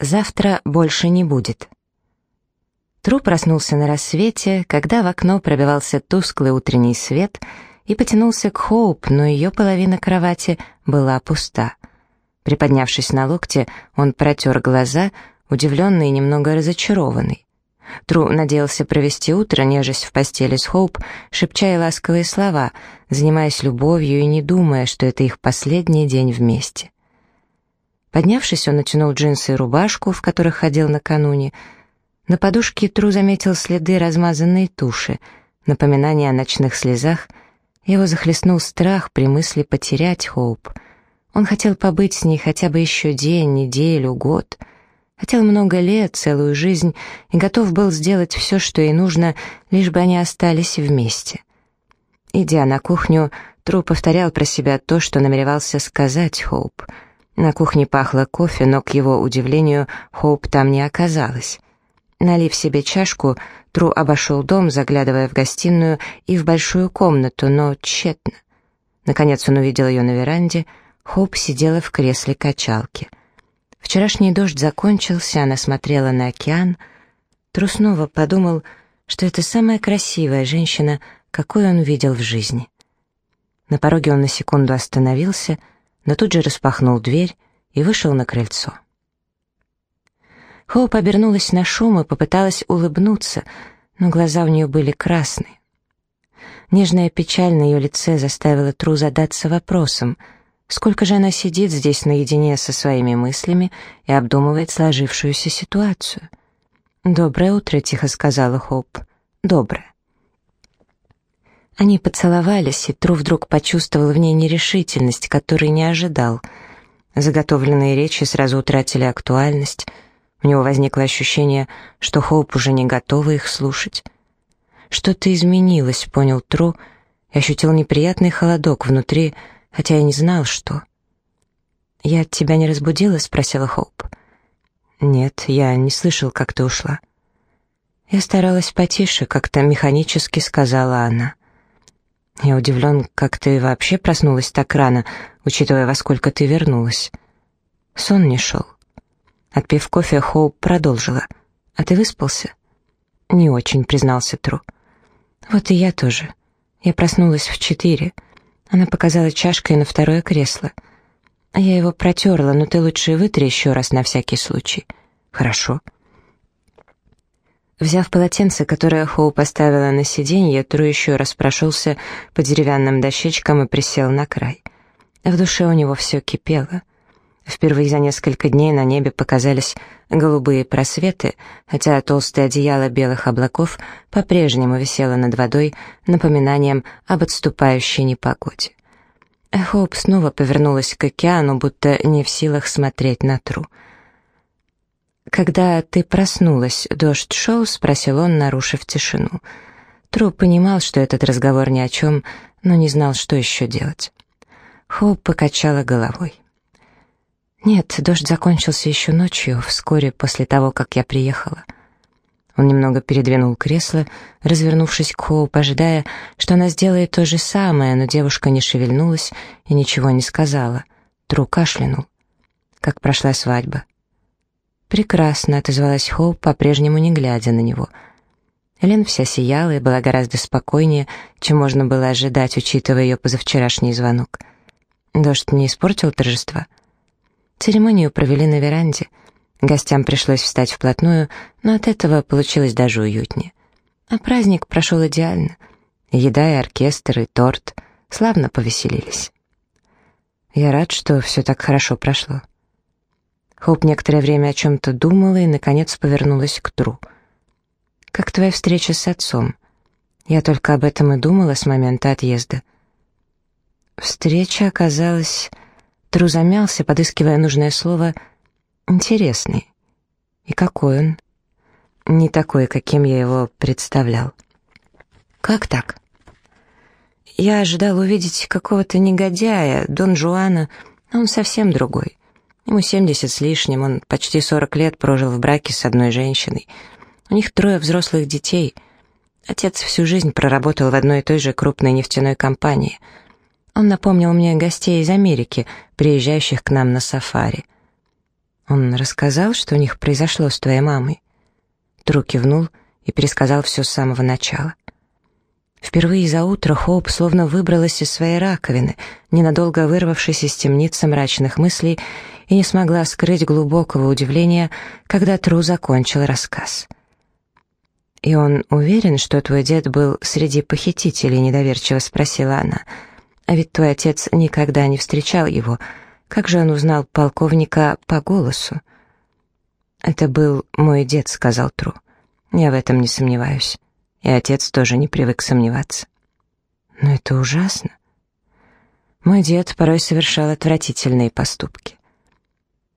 Завтра больше не будет. Тру проснулся на рассвете, когда в окно пробивался тусклый утренний свет и потянулся к Хоуп, но ее половина кровати была пуста. Приподнявшись на локте, он протер глаза, удивленный и немного разочарованный. Тру надеялся провести утро, нежесть в постели с Хоуп, шепча ей ласковые слова, занимаясь любовью и не думая, что это их последний день вместе. Поднявшись, он натянул джинсы и рубашку, в которых ходил накануне. На подушке Тру заметил следы размазанной туши, напоминание о ночных слезах. Его захлестнул страх при мысли потерять Хоуп. Он хотел побыть с ней хотя бы еще день, неделю, год. Хотел много лет, целую жизнь, и готов был сделать все, что ей нужно, лишь бы они остались вместе. Идя на кухню, Тру повторял про себя то, что намеревался сказать Хоуп — на кухне пахло кофе, но, к его удивлению, Хоуп там не оказалось. Налив себе чашку, Тру обошел дом, заглядывая в гостиную и в большую комнату, но тщетно. Наконец он увидел ее на веранде. Хоуп сидела в кресле качалки. Вчерашний дождь закончился, она смотрела на океан. Тру снова подумал, что это самая красивая женщина, какую он видел в жизни. На пороге он на секунду остановился — но тут же распахнул дверь и вышел на крыльцо. Хоуп обернулась на шум и попыталась улыбнуться, но глаза у нее были красные. Нежная печаль на ее лице заставила Тру задаться вопросом, сколько же она сидит здесь наедине со своими мыслями и обдумывает сложившуюся ситуацию. «Доброе утро», — тихо сказала Хоуп. «Доброе». Они поцеловались, и Тру вдруг почувствовал в ней нерешительность, которой не ожидал. Заготовленные речи сразу утратили актуальность. У него возникло ощущение, что Хоуп уже не готова их слушать. Что-то изменилось, понял Тру, и ощутил неприятный холодок внутри, хотя я не знал, что. «Я тебя не разбудила?» — спросила Хоуп. «Нет, я не слышал, как ты ушла». Я старалась потише, как-то механически сказала она. Я удивлен, как ты вообще проснулась так рано, учитывая, во сколько ты вернулась. Сон не шел. Отпив кофе, Хоуп продолжила. «А ты выспался?» «Не очень», — признался Тру. «Вот и я тоже. Я проснулась в четыре». Она показала чашкой на второе кресло. «Я его протерла, но ты лучше вытри еще раз на всякий случай». «Хорошо». Взяв полотенце, которое Хоу поставила на сиденье, Тру еще раз прошелся по деревянным дощечкам и присел на край. В душе у него все кипело. Впервые за несколько дней на небе показались голубые просветы, хотя толстое одеяло белых облаков по-прежнему висело над водой напоминанием об отступающей непогоде. Хоуп снова повернулась к океану, будто не в силах смотреть на Тру — «Когда ты проснулась, дождь шел?» — спросил он, нарушив тишину. Тру понимал, что этот разговор ни о чем, но не знал, что еще делать. Хоуп покачала головой. «Нет, дождь закончился еще ночью, вскоре после того, как я приехала». Он немного передвинул кресло, развернувшись к Хоуп, ожидая, что она сделает то же самое, но девушка не шевельнулась и ничего не сказала. Тру кашлянул. «Как прошла свадьба?» «Прекрасно», — отозвалась Хоуп, по-прежнему не глядя на него. Элен вся сияла и была гораздо спокойнее, чем можно было ожидать, учитывая ее позавчерашний звонок. Дождь не испортил торжества. Церемонию провели на веранде. Гостям пришлось встать вплотную, но от этого получилось даже уютнее. А праздник прошел идеально. Еда и оркестр, и торт. Славно повеселились. Я рад, что все так хорошо прошло. Хоуп некоторое время о чем-то думала и, наконец, повернулась к Тру. «Как твоя встреча с отцом?» Я только об этом и думала с момента отъезда. Встреча оказалась... Тру замялся, подыскивая нужное слово «интересный». И какой он? Не такой, каким я его представлял. «Как так?» Я ожидал увидеть какого-то негодяя, Дон Жуана, а он совсем другой. Ему 70 с лишним, он почти 40 лет прожил в браке с одной женщиной. У них трое взрослых детей. Отец всю жизнь проработал в одной и той же крупной нефтяной компании. Он напомнил мне гостей из Америки, приезжающих к нам на сафари. Он рассказал, что у них произошло с твоей мамой?» Тру кивнул и пересказал все с самого начала. Впервые за утро Хоуп словно выбралась из своей раковины, ненадолго вырвавшись из темницы мрачных мыслей, и не смогла скрыть глубокого удивления, когда Тру закончил рассказ. «И он уверен, что твой дед был среди похитителей?» — недоверчиво спросила она. «А ведь твой отец никогда не встречал его. Как же он узнал полковника по голосу?» «Это был мой дед», — сказал Тру. «Я в этом не сомневаюсь» и отец тоже не привык сомневаться. Но это ужасно. Мой дед порой совершал отвратительные поступки.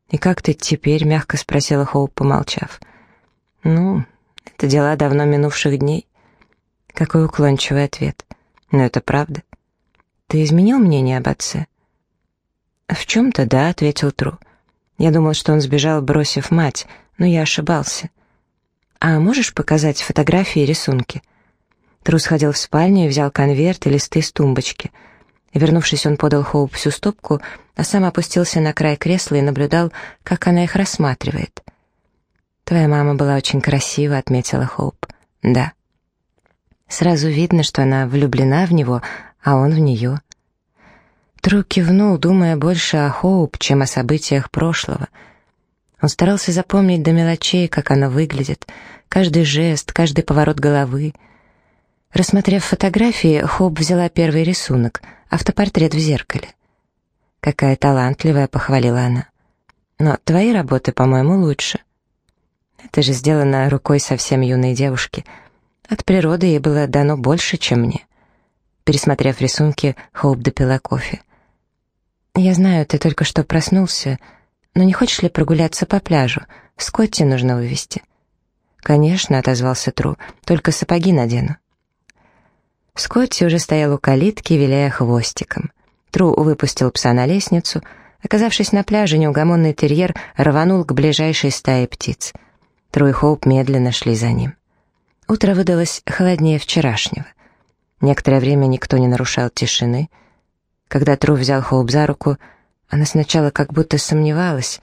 «И как ты теперь?» — мягко спросила Хоуп, помолчав. «Ну, это дела давно минувших дней». Какой уклончивый ответ. «Но это правда. Ты изменил мнение об отце?» «В чем-то да», — ответил Тру. «Я думал, что он сбежал, бросив мать, но я ошибался. «А можешь показать фотографии и рисунки?» Трус ходил в спальню и взял конверт и листы с тумбочки. Вернувшись, он подал Хоуп всю стопку, а сам опустился на край кресла и наблюдал, как она их рассматривает. «Твоя мама была очень красива», — отметила Хоуп. «Да». Сразу видно, что она влюблена в него, а он в нее. Тру кивнул, думая больше о Хоуп, чем о событиях прошлого — он старался запомнить до мелочей, как она выглядит, каждый жест, каждый поворот головы. Рассмотрев фотографии, Хоп взяла первый рисунок — автопортрет в зеркале. «Какая талантливая», — похвалила она. «Но твои работы, по-моему, лучше». Это же сделано рукой совсем юной девушки. От природы ей было дано больше, чем мне. Пересмотрев рисунки, Хоуп допила кофе. «Я знаю, ты только что проснулся», но не хочешь ли прогуляться по пляжу? Скотти нужно вывести». «Конечно», — отозвался Тру, — «только сапоги надену». Скотти уже стоял у калитки, виляя хвостиком. Тру выпустил пса на лестницу. Оказавшись на пляже, неугомонный терьер рванул к ближайшей стае птиц. Тру и Хоуп медленно шли за ним. Утро выдалось холоднее вчерашнего. Некоторое время никто не нарушал тишины. Когда Тру взял Хоуп за руку, она сначала как будто сомневалась,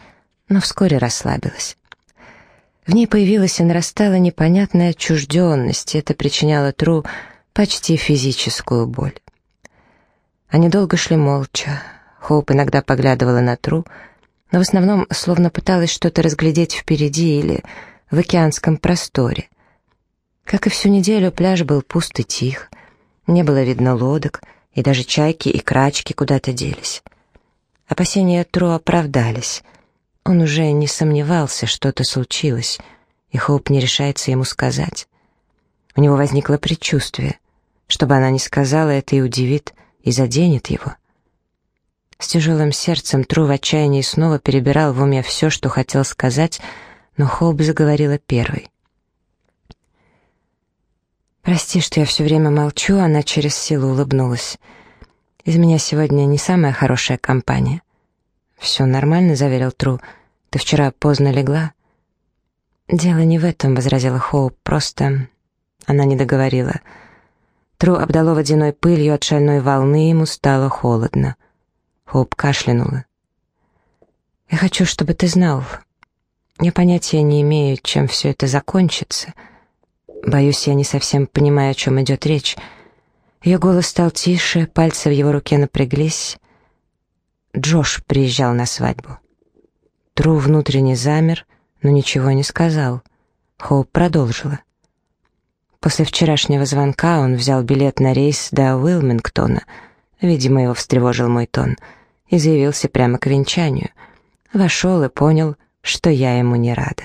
но вскоре расслабилась. В ней появилась и нарастала непонятная отчужденность, и это причиняло Тру почти физическую боль. Они долго шли молча. Хоуп иногда поглядывала на Тру, но в основном словно пыталась что-то разглядеть впереди или в океанском просторе. Как и всю неделю, пляж был пуст и тих, не было видно лодок, и даже чайки и крачки куда-то делись. Опасения Тро оправдались. Он уже не сомневался, что-то случилось, и Хоуп не решается ему сказать. У него возникло предчувствие. Чтобы она не сказала, это и удивит, и заденет его. С тяжелым сердцем Тру в отчаянии снова перебирал в уме все, что хотел сказать, но Хоуп заговорила первой. «Прости, что я все время молчу», — она через силу улыбнулась. Из меня сегодня не самая хорошая компания». «Все нормально», — заверил Тру. «Ты вчера поздно легла?» «Дело не в этом», — возразила Хоуп. «Просто...» Она не договорила. Тру обдало водяной пылью от шальной волны, ему стало холодно. Хоуп кашлянула. «Я хочу, чтобы ты знал. Я понятия не имею, чем все это закончится. Боюсь, я не совсем понимаю, о чем идет речь». Ее голос стал тише, пальцы в его руке напряглись. Джош приезжал на свадьбу. Тру внутренне замер, но ничего не сказал. Хоуп продолжила. После вчерашнего звонка он взял билет на рейс до Уилмингтона. Видимо, его встревожил мой тон. И заявился прямо к венчанию. Вошел и понял, что я ему не рада.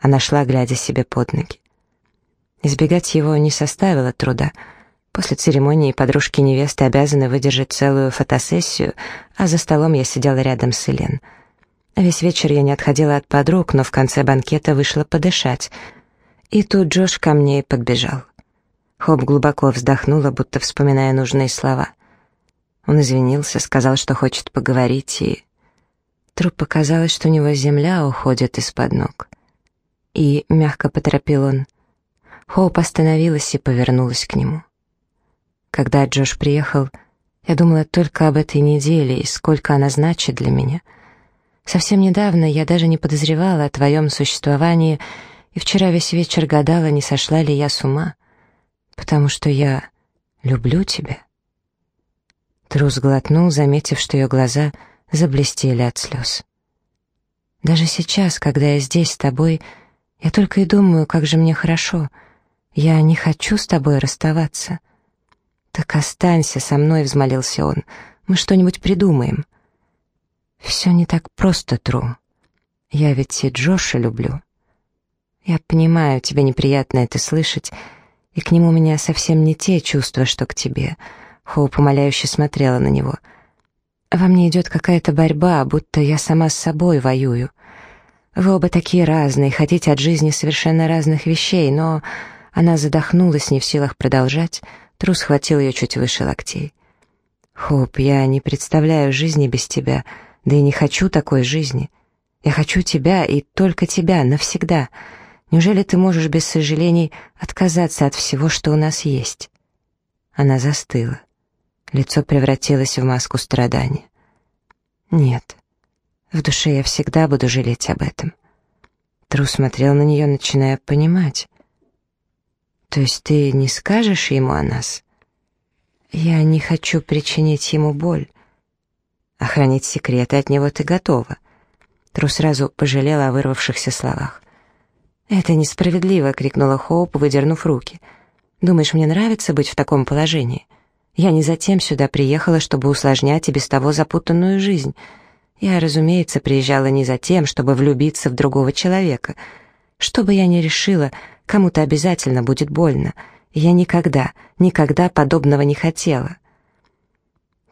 Она шла, глядя себе под ноги. Избегать его не составило труда — После церемонии подружки невесты обязаны выдержать целую фотосессию, а за столом я сидела рядом с Элен. Весь вечер я не отходила от подруг, но в конце банкета вышла подышать. И тут Джош ко мне подбежал. Хоп глубоко вздохнула, будто вспоминая нужные слова. Он извинился, сказал, что хочет поговорить, и... Труп показалось, что у него земля уходит из-под ног. И, мягко поторопил он, Хоуп остановилась и повернулась к нему. Когда Джош приехал, я думала только об этой неделе и сколько она значит для меня. Совсем недавно я даже не подозревала о твоем существовании, и вчера весь вечер гадала, не сошла ли я с ума, потому что я люблю тебя». Трус глотнул, заметив, что ее глаза заблестели от слез. «Даже сейчас, когда я здесь с тобой, я только и думаю, как же мне хорошо. Я не хочу с тобой расставаться». «Так останься со мной», — взмолился он. «Мы что-нибудь придумаем». «Все не так просто, Тру. Я ведь и Джоша люблю». «Я понимаю, тебе неприятно это слышать, и к нему у меня совсем не те чувства, что к тебе». Хоуп умоляюще смотрела на него. «Во мне идет какая-то борьба, будто я сама с собой воюю. Вы оба такие разные, хотите от жизни совершенно разных вещей, но...» Она задохнулась, не в силах продолжать, Трус схватил ее чуть выше локтей. «Хоп, я не представляю жизни без тебя, да и не хочу такой жизни. Я хочу тебя и только тебя навсегда. Неужели ты можешь без сожалений отказаться от всего, что у нас есть?» Она застыла. Лицо превратилось в маску страдания. «Нет, в душе я всегда буду жалеть об этом». Тру смотрел на нее, начиная понимать. «То есть ты не скажешь ему о нас?» «Я не хочу причинить ему боль. Охранить секреты от него ты готова». Тру сразу пожалела о вырвавшихся словах. «Это несправедливо!» — крикнула Хоуп, выдернув руки. «Думаешь, мне нравится быть в таком положении? Я не затем сюда приехала, чтобы усложнять и без того запутанную жизнь. Я, разумеется, приезжала не за тем, чтобы влюбиться в другого человека. Что бы я ни решила, Кому-то обязательно будет больно. я никогда, никогда подобного не хотела.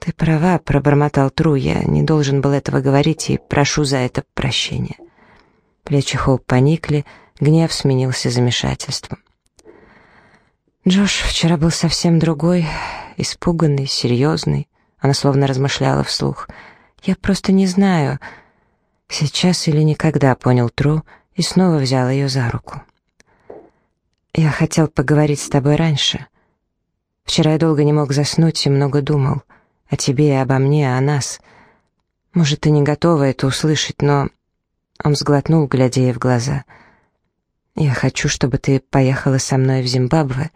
«Ты права», — пробормотал Тру, — «я не должен был этого говорить и прошу за это прощения». Плечи Хоуп поникли, гнев сменился замешательством. Джош вчера был совсем другой, испуганный, серьезный. Она словно размышляла вслух. «Я просто не знаю, сейчас или никогда», — понял Тру и снова взял ее за руку. «Я хотел поговорить с тобой раньше. Вчера я долго не мог заснуть и много думал. О тебе и обо мне, о нас. Может, ты не готова это услышать, но...» Он сглотнул, глядя ей в глаза. «Я хочу, чтобы ты поехала со мной в Зимбабве.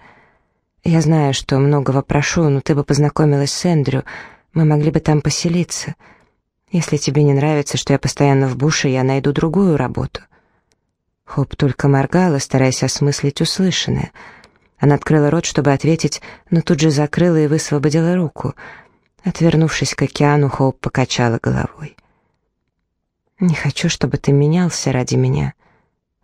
Я знаю, что многого прошу, но ты бы познакомилась с Эндрю. Мы могли бы там поселиться. Если тебе не нравится, что я постоянно в буше, я найду другую работу». Хоп только моргала, стараясь осмыслить услышанное. Она открыла рот, чтобы ответить, но тут же закрыла и высвободила руку. Отвернувшись к океану, Хоуп покачала головой. «Не хочу, чтобы ты менялся ради меня.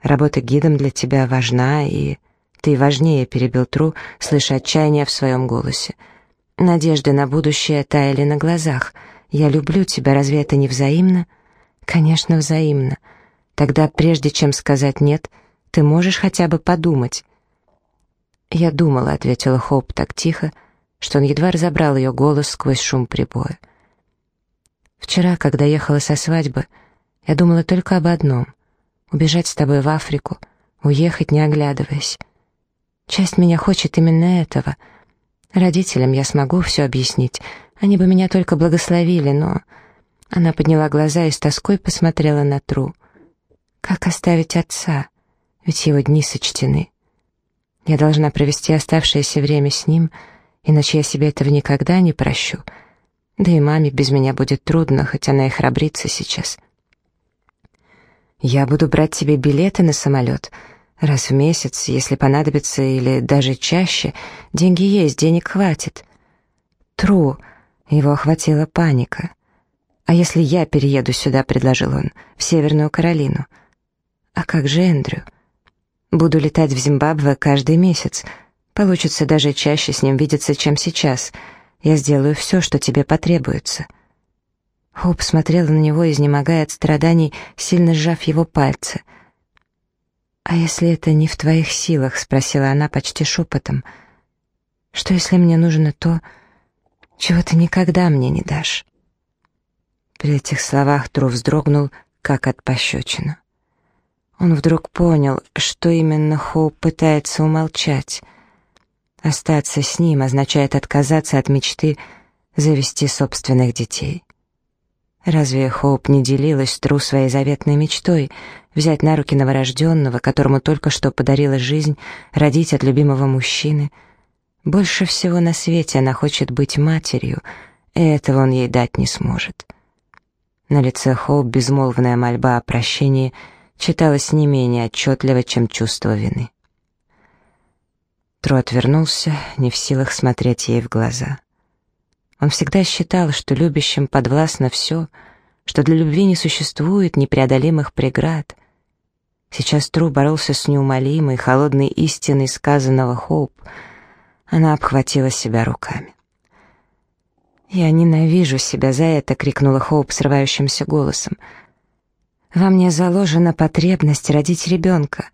Работа гидом для тебя важна, и ты важнее», — перебил Тру, слыша отчаяние в своем голосе. «Надежды на будущее таяли на глазах. Я люблю тебя, разве это не взаимно?» «Конечно, взаимно. Тогда, прежде чем сказать «нет», ты можешь хотя бы подумать. «Я думала», — ответила Хоуп так тихо, что он едва разобрал ее голос сквозь шум прибоя. «Вчера, когда ехала со свадьбы, я думала только об одном — убежать с тобой в Африку, уехать, не оглядываясь. Часть меня хочет именно этого. Родителям я смогу все объяснить, они бы меня только благословили, но...» Она подняла глаза и с тоской посмотрела на Тру. Как оставить отца? Ведь его дни сочтены. Я должна провести оставшееся время с ним, иначе я себе этого никогда не прощу. Да и маме без меня будет трудно, хоть она и храбрится сейчас. Я буду брать тебе билеты на самолет раз в месяц, если понадобится, или даже чаще. Деньги есть, денег хватит. Тру, его охватила паника. «А если я перееду сюда?» — предложил он, — «в Северную Каролину». А как же Эндрю? Буду летать в Зимбабве каждый месяц. Получится даже чаще с ним видеться, чем сейчас. Я сделаю все, что тебе потребуется». Хоуп смотрела на него, изнемогая от страданий, сильно сжав его пальцы. «А если это не в твоих силах?» — спросила она почти шепотом. «Что, если мне нужно то, чего ты никогда мне не дашь?» При этих словах Тру вздрогнул, как от пощечины. Он вдруг понял, что именно Хоуп пытается умолчать. Остаться с ним означает отказаться от мечты завести собственных детей. Разве Хоуп не делилась Тру своей заветной мечтой взять на руки новорожденного, которому только что подарила жизнь, родить от любимого мужчины? Больше всего на свете она хочет быть матерью, и этого он ей дать не сможет. На лице Хоуп безмолвная мольба о прощении читалась не менее отчетливо, чем чувство вины. Тру отвернулся, не в силах смотреть ей в глаза. Он всегда считал, что любящим подвластно все, что для любви не существует непреодолимых преград. Сейчас Тру боролся с неумолимой, холодной истиной сказанного Хоуп. Она обхватила себя руками. «Я ненавижу себя за это!» — крикнула Хоуп срывающимся голосом. «Во мне заложена потребность родить ребенка.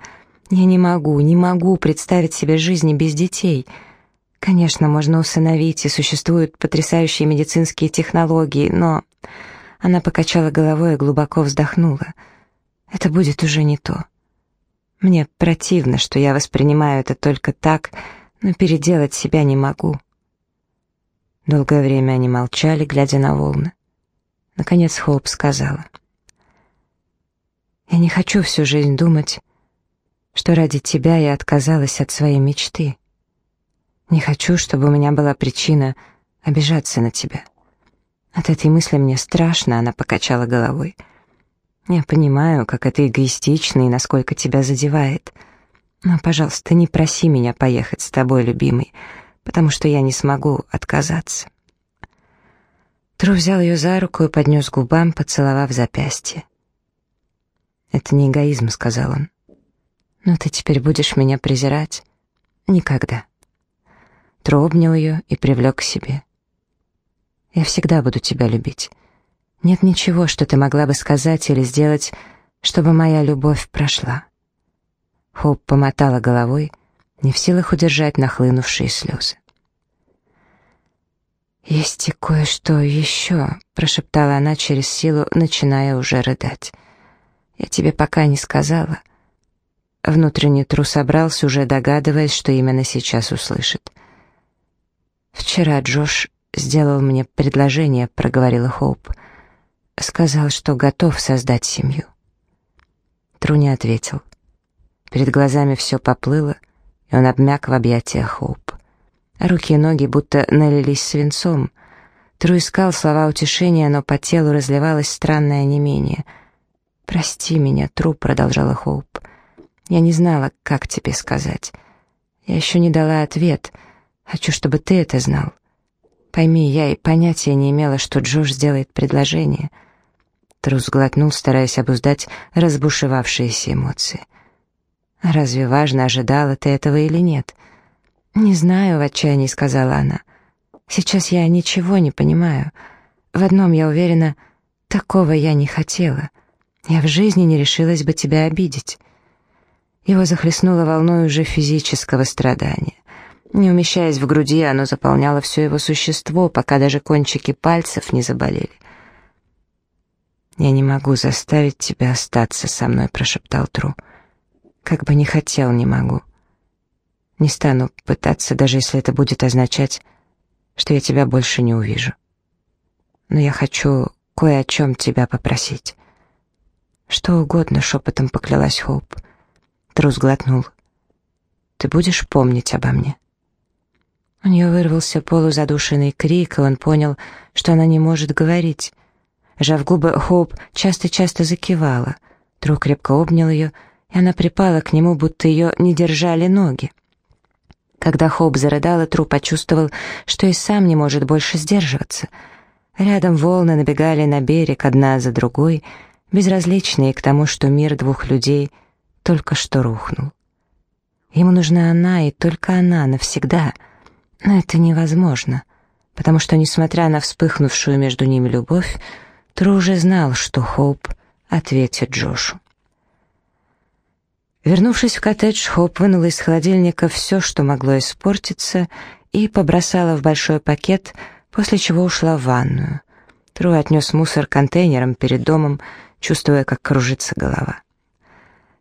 Я не могу, не могу представить себе жизни без детей». Конечно, можно усыновить, и существуют потрясающие медицинские технологии, но... Она покачала головой и глубоко вздохнула. Это будет уже не то. Мне противно, что я воспринимаю это только так, но переделать себя не могу. Долгое время они молчали, глядя на волны. Наконец Хоуп сказала. «Я не хочу всю жизнь думать, что ради тебя я отказалась от своей мечты. Не хочу, чтобы у меня была причина обижаться на тебя. От этой мысли мне страшно, она покачала головой. Я понимаю, как это эгоистично и насколько тебя задевает. Но, пожалуйста, не проси меня поехать с тобой, любимый, потому что я не смогу отказаться. Тру взял ее за руку и поднес к губам, поцеловав запястье. «Это не эгоизм», — сказал он. «Но ты теперь будешь меня презирать?» «Никогда». Тру обнял ее и привлек к себе. «Я всегда буду тебя любить. Нет ничего, что ты могла бы сказать или сделать, чтобы моя любовь прошла». Хоуп помотала головой, не в силах удержать нахлынувшие слезы. «Есть и кое-что еще», — прошептала она через силу, начиная уже рыдать. «Я тебе пока не сказала». Внутренний тру собрался, уже догадываясь, что именно сейчас услышит. «Вчера Джош сделал мне предложение», — проговорила Хоуп. «Сказал, что готов создать семью». Тру не ответил. Перед глазами все поплыло, и он обмяк в объятиях Хоуп. Руки и ноги будто налились свинцом. Тру искал слова утешения, но по телу разливалось странное онемение. «Прости меня, Тру», — продолжала Хоуп. «Я не знала, как тебе сказать. Я еще не дала ответ». Хочу, чтобы ты это знал. Пойми, я и понятия не имела, что Джош сделает предложение. Трус глотнул, стараясь обуздать разбушевавшиеся эмоции. «Разве важно, ожидала ты этого или нет?» «Не знаю», — в отчаянии сказала она. «Сейчас я ничего не понимаю. В одном я уверена, такого я не хотела. Я в жизни не решилась бы тебя обидеть». Его захлестнуло волной уже физического страдания. Не умещаясь в груди, оно заполняло все его существо, пока даже кончики пальцев не заболели. «Я не могу заставить тебя остаться со мной», — прошептал Тру. «Как бы не хотел, не могу. Не стану пытаться, даже если это будет означать, что я тебя больше не увижу. Но я хочу кое о чем тебя попросить». «Что угодно», — шепотом поклялась Хоуп. Тру сглотнул. «Ты будешь помнить обо мне?» У нее вырвался полузадушенный крик, и он понял, что она не может говорить. Жав губы, Хоуп часто-часто закивала. Друг крепко обнял ее, и она припала к нему, будто ее не держали ноги. Когда Хоуп зарыдала, Тру почувствовал, что и сам не может больше сдерживаться. Рядом волны набегали на берег одна за другой, безразличные к тому, что мир двух людей только что рухнул. Ему нужна она, и только она, навсегда — но это невозможно, потому что, несмотря на вспыхнувшую между ними любовь, Тру уже знал, что Хоуп ответит Джошу. Вернувшись в коттедж, Хоуп вынула из холодильника все, что могло испортиться, и побросала в большой пакет, после чего ушла в ванную. Тру отнес мусор контейнером перед домом, чувствуя, как кружится голова.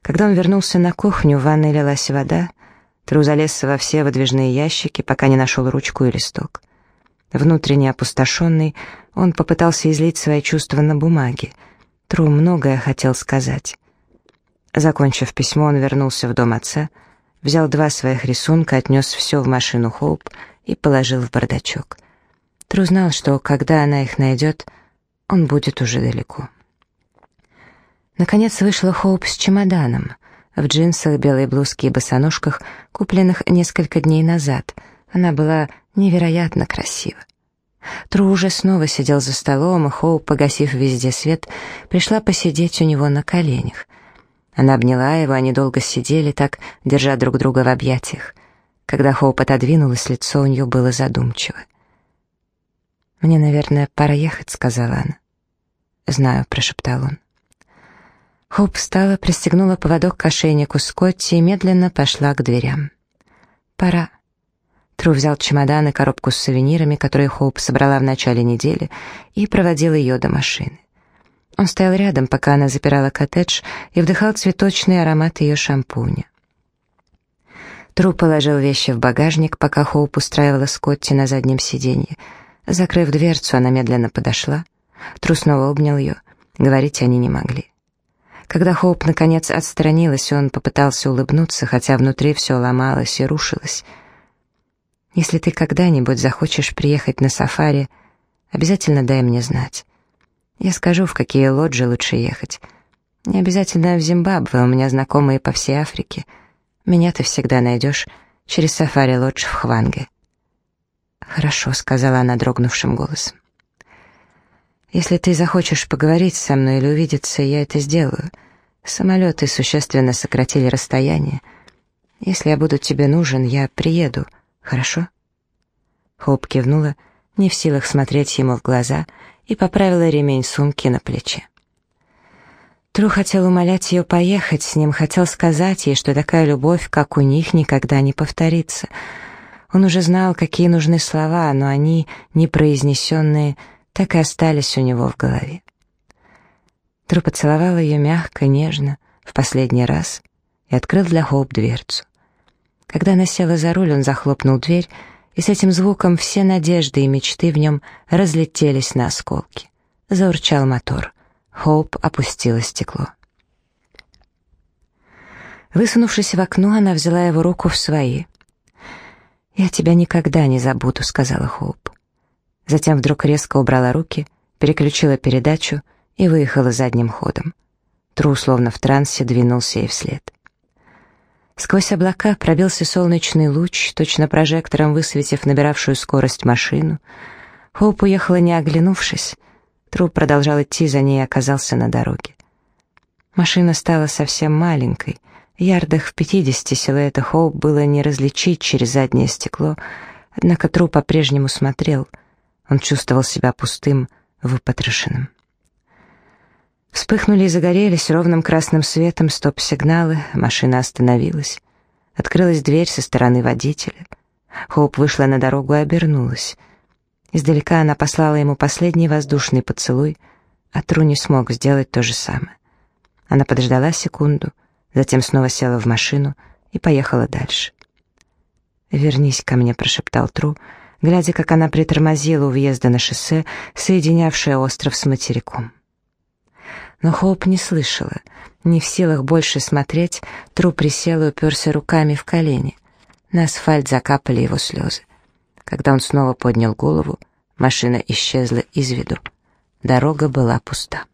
Когда он вернулся на кухню, в ванной лилась вода — Тру залез во все выдвижные ящики, пока не нашел ручку и листок. Внутренне опустошенный, он попытался излить свои чувства на бумаге. Тру многое хотел сказать. Закончив письмо, он вернулся в дом отца, взял два своих рисунка, отнес все в машину Хоуп и положил в бардачок. Тру знал, что когда она их найдет, он будет уже далеко. Наконец вышла Хоуп с чемоданом, в джинсах, белой блузке и босоножках, купленных несколько дней назад. Она была невероятно красива. Тру уже снова сидел за столом, и Хоуп, погасив везде свет, пришла посидеть у него на коленях. Она обняла его, они долго сидели так, держа друг друга в объятиях. Когда Хоуп отодвинулась, лицо у нее было задумчиво. «Мне, наверное, пора ехать», — сказала она. «Знаю», — прошептал он. Хоуп встала, пристегнула поводок к ошейнику Скотти и медленно пошла к дверям. «Пора». Тру взял чемодан и коробку с сувенирами, которые Хоуп собрала в начале недели, и проводил ее до машины. Он стоял рядом, пока она запирала коттедж, и вдыхал цветочный аромат ее шампуня. Тру положил вещи в багажник, пока Хоуп устраивала Скотти на заднем сиденье. Закрыв дверцу, она медленно подошла. Тру снова обнял ее. Говорить они не могли. Когда Хоуп наконец отстранилась, он попытался улыбнуться, хотя внутри все ломалось и рушилось. «Если ты когда-нибудь захочешь приехать на сафари, обязательно дай мне знать. Я скажу, в какие лоджи лучше ехать. Не обязательно в Зимбабве, у меня знакомые по всей Африке. Меня ты всегда найдешь через сафари-лодж в Хванге». «Хорошо», — сказала она дрогнувшим голосом. «Если ты захочешь поговорить со мной или увидеться, я это сделаю. Самолеты существенно сократили расстояние. Если я буду тебе нужен, я приеду. Хорошо?» Хоуп кивнула, не в силах смотреть ему в глаза, и поправила ремень сумки на плече. Тру хотел умолять ее поехать с ним, хотел сказать ей, что такая любовь, как у них, никогда не повторится. Он уже знал, какие нужны слова, но они, непроизнесенные, так и остались у него в голове. Тру поцеловал ее мягко, нежно, в последний раз и открыл для Хоуп дверцу. Когда она села за руль, он захлопнул дверь и с этим звуком все надежды и мечты в нем разлетелись на осколки. Заурчал мотор. Хоуп опустила стекло. Высунувшись в окно, она взяла его руку в свои. «Я тебя никогда не забуду», — сказала Хоуп. Затем вдруг резко убрала руки, переключила передачу и выехала задним ходом. Тру, словно в трансе, двинулся ей вслед. Сквозь облака пробился солнечный луч, точно прожектором высветив набиравшую скорость машину. Хоуп уехала, не оглянувшись. Труп продолжал идти за ней и оказался на дороге. Машина стала совсем маленькой. Ярдах в пятидесяти силуэта Хоуп было не различить через заднее стекло, однако труп по-прежнему смотрел. Он чувствовал себя пустым, выпотрошенным. Вспыхнули и загорелись ровным красным светом стоп-сигналы, машина остановилась. Открылась дверь со стороны водителя. Хоуп вышла на дорогу и обернулась. Издалека она послала ему последний воздушный поцелуй, а Тру не смог сделать то же самое. Она подождала секунду, затем снова села в машину и поехала дальше. «Вернись ко мне», — прошептал Тру, глядя, как она притормозила у въезда на шоссе, соединявшее остров с материком. Но Хоуп не слышала. Не в силах больше смотреть, Тру присел и уперся руками в колени. На асфальт закапали его слезы. Когда он снова поднял голову, машина исчезла из виду. Дорога была пуста.